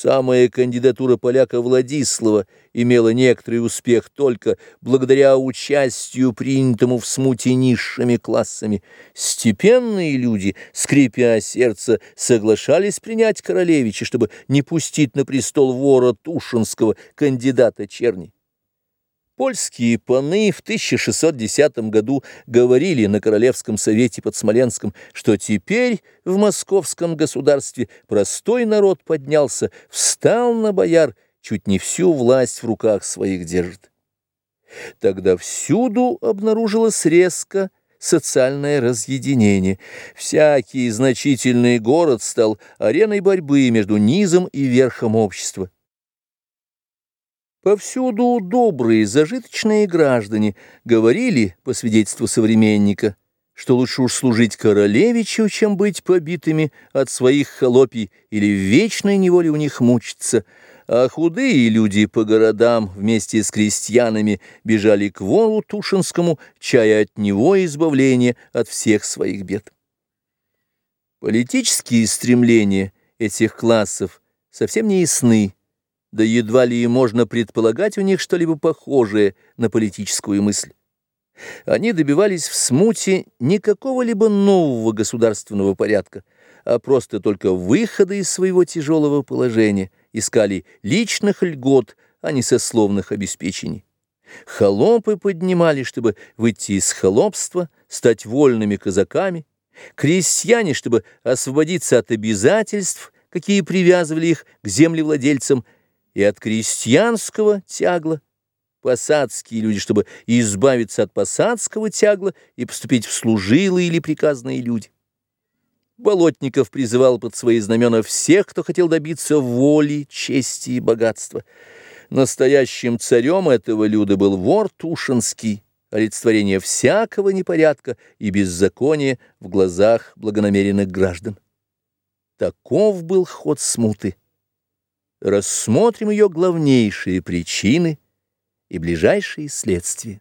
Самая кандидатура поляка Владислава имела некоторый успех только благодаря участию, принятому в смуте низшими классами. Степенные люди, скрипя сердце, соглашались принять королевича, чтобы не пустить на престол вора Тушинского, кандидата черни. Польские паны в 1610 году говорили на Королевском совете под Смоленском, что теперь в московском государстве простой народ поднялся, встал на бояр, чуть не всю власть в руках своих держит. Тогда всюду обнаружилось резко социальное разъединение. Всякий значительный город стал ареной борьбы между низом и верхом общества. Повсюду добрые, зажиточные граждане говорили, по свидетельству современника, что лучше уж служить королевичу, чем быть побитыми от своих холопий или в вечной неволе у них мучиться, а худые люди по городам вместе с крестьянами бежали к вору Тушинскому, чая от него избавления от всех своих бед. Политические стремления этих классов совсем не ясны, да едва ли и можно предполагать у них что-либо похожее на политическую мысль. Они добивались в смуте не какого-либо нового государственного порядка, а просто только выхода из своего тяжелого положения, искали личных льгот, а не сословных обеспечений. Холопы поднимали, чтобы выйти из холопства, стать вольными казаками, крестьяне, чтобы освободиться от обязательств, какие привязывали их к землевладельцам, и от крестьянского тягла, посадские люди, чтобы избавиться от посадского тягла и поступить в служилые или приказные люди. Болотников призывал под свои знамена всех, кто хотел добиться воли, чести и богатства. Настоящим царем этого люда был вор Тушинский, олицетворение всякого непорядка и беззакония в глазах благонамеренных граждан. Таков был ход смуты рассмотрим ее главнейшие причины и ближайшие следствия.